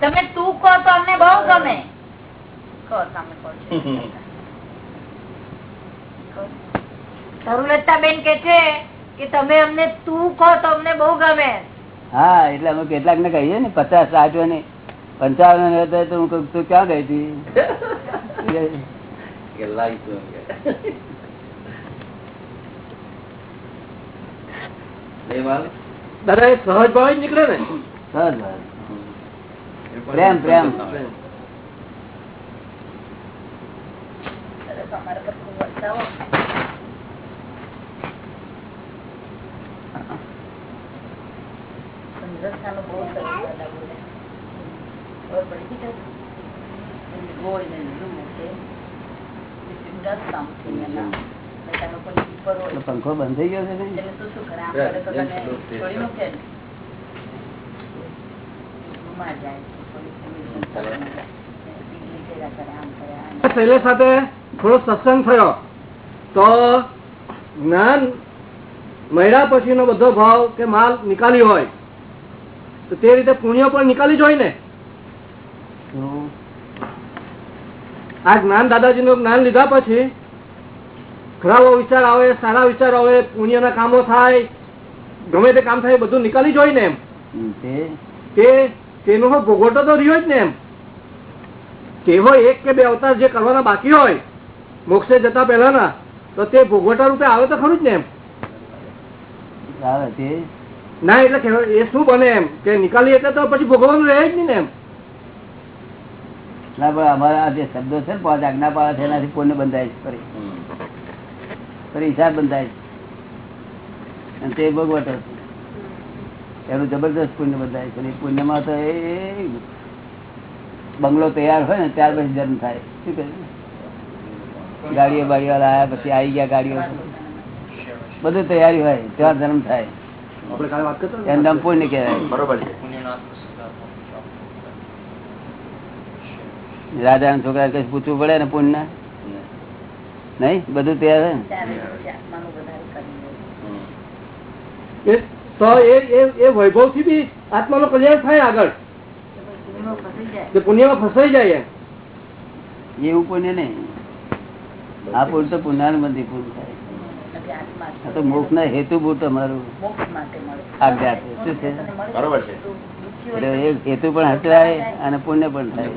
C: તમે તું કહો તો અમને બહુ ગમે. કહો તમે કહો. *laughs*
H: તરુલતાબેન કે છે કે તમે અમને તું કહો તો અમને બહુ ગમે.
A: હા એટલે અમે કેટલાક ને કહીએ ને પચાસ સાઠ ને પંચાવન હતા તો હું તું ક્યાં ગઈ હતી?
F: દાદા એ સહજ ભાવ નીકળે ને?
A: સહજ. પ્રેમ પ્રેમ. પંખો બંધ થઈ ગયો છે.
I: શૈલેષ સાથે થોડો સત્સંગ થયો. તો જ્ઞાન મળ્યા પછીનો બધો ભાવ કે માલ નિકાલી હોય તો તે રીતે પુણ્ય પણ નિકાલી જ હોય ને? આ જ્ઞાન દાદાજી નું જ્ઞાન લીધા પછી ખરાબો વિચાર આવે સારા વિચાર આવે પુણ્યના કામો થાય ગમે તે કામ થાય બધું નિકાલી જ હોય ને એમ?
A: તે?
I: તે તેનો ભોગવટો તો રહ્યો જ ને એમ? તેવો એક કે બે અવતાર જે કરવાના બાકી હોય મોક્ષે જતા પહેલાના તો તે ભોગવટા રૂપે આવે તો ખરું જ ને એમ?
A: આવે તે.
I: ના એટલે એ શું બને એમ? કે નિકાલી એટલે તો પછી ભોગવવાનું રહે જ નહીં ને એમ.
A: ના પણ અમારા જે શબ્દો છે ને પાંચ આજ્ઞા પાડે છે એનાથી પુણ્ય બંધાય છે ફરી ફરી હિસાબ બંધાય છે અને તે ભોગવટો એનું જબરદસ્ત પુણ્ય બંધાય છે પુણ્યમાં તો એ બંગલો તૈયાર હોય ને ત્યાર પછી જન્મ થાય. શું કહે ગાડીઓ બાડીઓ આવ્યા પછી આવી ગયા ગાડીઓ. બધું તૈયારી હોય ત્યાં જન્મ થાય. પુણ્ય કહેવાય.
G: બરોબર
A: રાજા છોકરા કઈ પૂછવું પડે ને પુણ્ય નહીં? બધું તૈયાર હોય ને?
I: તો એ એ- એ વૈભવથી બી આત્માનો કલ્યાણ થાય આગળ.
C: પુણ્યમાં ફસાઈ જાય.
I: ફસાઈ જાય
A: એવું પુણ્ય નહીં. આ પુણ્ય તો પુણ્યાનુબંધી પૂર થાય. તો મોક્ષ ના હેતુ અમારું
C: મોક્ષ માટે મળે.
A: આજ્ઞા છે? શું છે
G: બરોબર છે.
A: એટલે એ હેતુ પણ હચવાય અને પુણ્ય પણ થાય?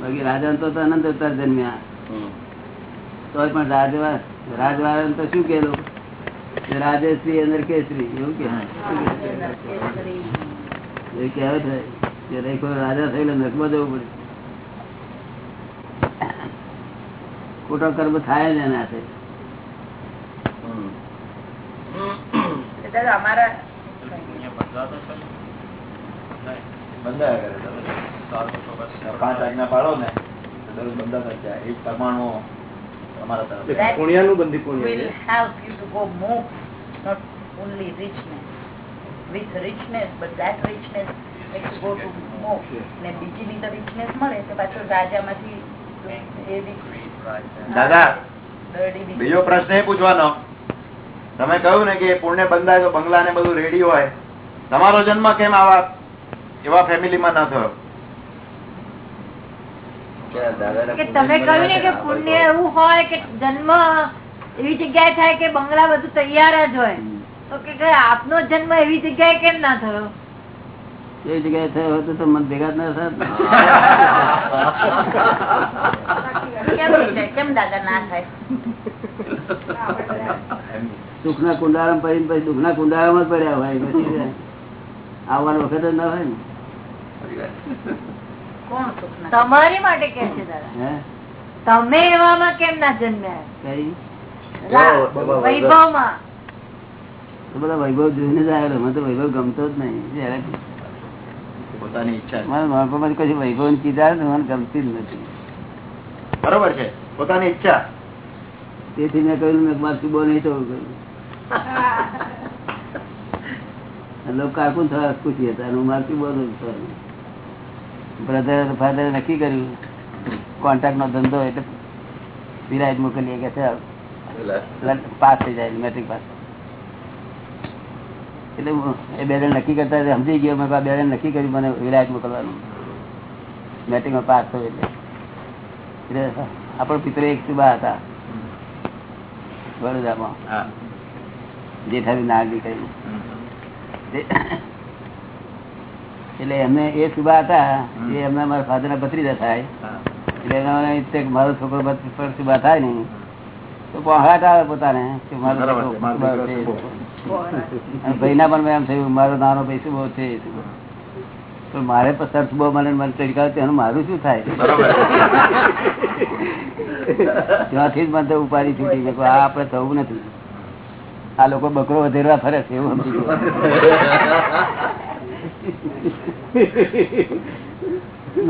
A: બાકી રાજા તો તો અનંત અવતાર જન્મ્યા. તોય પણ રાજવા રાજવાળા તો શું કેલું રાજેશ્રી અંદર કેસરી એવું કે. એ કહેવત છે કે રાજા થયેલો નરકમાં જવું પડે. ખોટો કર્મ થાય જ એના
C: અમારા.
G: પાંચ આજ્ઞા પાડો ને તો દરરોજ જાય પ્રમાણો તમારા તરફ
I: પુણ્યાનું બંધી પુણ્ય
C: will
I: છે.
C: help you to go moksha, not only richness. With richness, but that richness makes you go to moksha. ને બીજી બી તો richness મળે તો પાછું રાજામાંથી એ બી
G: દાદા બીજો પ્રશ્ન એ પૂછવાનો. તમે કહ્યું ને કે પુણ્ય બંધાય તો બંગલા ને બધું રેડી હોય. તમારો જન્મ કેમ આવા એવા ફેમિલીમાં ના થયો?
H: તમે કહ્યું ને કે પુણ્ય એવું હોય કે જન્મ એવી જગ્યાએ થાય કે બંગલા બધું તૈયાર જ હોય. તો કે કે આપનો જન્મ એવી જગ્યાએ કેમ ના થયો?
A: એ જગ્યાએ થયો હતો તો મન ભેગા જ ના
C: થાય. દાદા ના
A: કુંડારામ પડી પછી દુઃખના કુંડારામાં જ પડ્યા હોય. પછી આવવાનો વખત જ ના હોય ને.
C: કોણ સુખ ના
H: તમારી માટે કેમ છે દાદા. તમે એવામાં કેમ ના જન્મ્યા? વૈભવમાં.
A: બધા વૈભવ જોઈને જ આવ્યો મને તો વૈભવ ગમતો જ નહીં. જ્યારે
G: પોતાની ઈચ્છા
A: મારા બાળકોમાં કશું વૈભવની ચીજ આવે મને ગમતી જ નથી.
G: બરોબર છે પોતાની ઈચ્છા.
A: તેથી મેં કહ્યું મેં મારે ચૂબો નહીં થવું કહ્યું લોકો કાકુન થવા ખુશી હતા હું મારે ચૂબો નહીં થવાનું બ્રધર ફાધર નક્કી કર્યું કોન્ટ્રાક્ટ નો ધંધો એટલે વિરાજ મોકલીએ કે પાસ થઈ જાય મેટ્રિક પાસ એટલે એ બે જણ નક્કી કરતા સમજી ગયો. મેં બે જણ નક્કી કર્યું મને વિલાયત મોકલવાનું મેટિંગમાં પાસ થયો એટલે. એટલે આપણો પિત્ર એક સુબા હતા. વડોદરામાં.
G: હા.
A: નાગરી કરીને. એટલે એમને એ સુબા હતા એ એમને મારા ફાધર ના ભત્રીજા થાય. એટલે એના મારો છોકરો પર સુબા થાય ને. તો પહોંચાટ આવે પોતાને કે મારો છોકરો અને ભાઈના પણ એમ થયું મારો નાનો પૈસો બહુ છે. પણ મારે પણ સર્ચ બહુ મને મને ચડકાવ તેનું મારું શું થાય? ત્યાંથી જ મને તો ઉપાડી છૂટી કે આ આપણે થવું નથી. આ લોકો બકરો વધેરવા ફરે છે એવું સમજી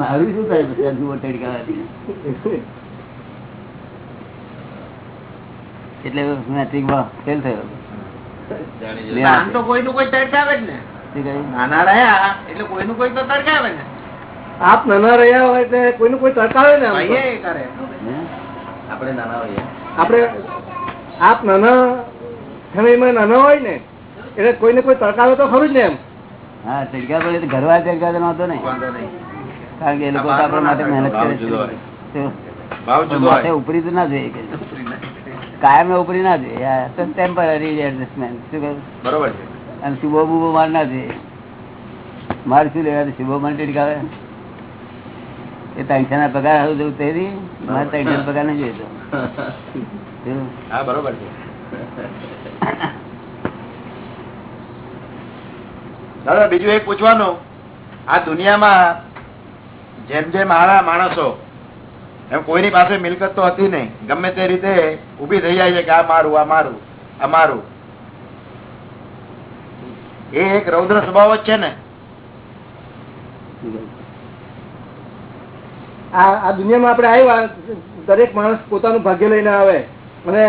A: મારું શું થાય પછી જુઓ ટડકાવાથી? એટલે મેટ્રિકમાં ફેલ થયો.
F: આમ તો કોઈનું કોઈ તડકાવે જ ને. નાના રહ્યા એટલે કોઈનું કોઈ તો તડકાવે ને.
I: આપ નાના રહ્યા હોય એટલે કોઈનું કોઈ તડકાવે ને
F: કરે.
G: આપણે નાના હોઈએ.
I: આપણે આપ નાના સમયમાં નાના હોય ને એટલે કોઈને કોઈ તડકાવે તો ખરું જ ને એમ.
A: હા પડે તો ઘરવાળા ટડકા તો નહોતો ને.
G: વાંધો નહીં.
A: કારણ કે એ લોકો આપણા માટે મહેનત કરે છે.
G: ભાવ
A: તો
G: જુદો
A: માથે
G: હોય.
A: ઉપરી તો ના જોઈએ. કે કાયમ ઉપરી ના જોઈએ તો ટેમ્પરરી એડજસ્ટમેન્ટ શું કહ્યું?
G: બરોબર છે.
A: અને શુભો બુભો માર ના જોઈએ મારે શું લેવા શુભો મને ટીકાવે? એ ત્રણસો ના પગાર આવું જવું તે મારે ત્રણસો પગાર નહીં જોઈએ
G: તો. બરોબર છે. દાદા બીજું એક પૂછવાનું. આ દુનિયામાં જેમ જેમ આવા માણસો એમ કોઈની પાસે મિલકત તો હતી નહીં. ગમે તે રીતે ઊભી થઈ જાય છે કે આ મારું આ મારું આ મારું. એ એક રૌદ્ર સ્વભાવ જ છે ને.
I: આ દુનિયામાં આપણે આવ્યા દરેક માણસ પોતાનું ભાગ્ય લઈને આવે અને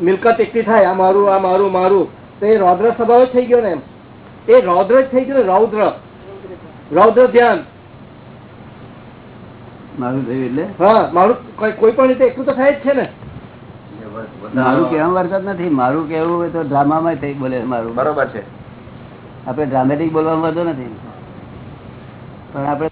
I: મિલકત એકઠી થાય, આ મારું આ મારું મારું. તો એ રૌદ્ર સ્વભાવ જ થઈ ગયો ને એમ. એ રૌદ્ર જ થઈ ગયો રૌદ્ર. રૌદ્ર ધ્યાન.
A: મારું થયું એટલે?
I: હા મારું કોઈ કોઈ પણ રીતે એકલું તો થાય જ છે ને.
A: મારું કેવા વરસાદ નથી. મારું કેવું હોય તો ડ્રામામાં થઈ બોલે મારું.
G: બરોબર છે.
A: આપણે ડ્રામેટિક બોલવામાં વધુ નથી. પણ આપણે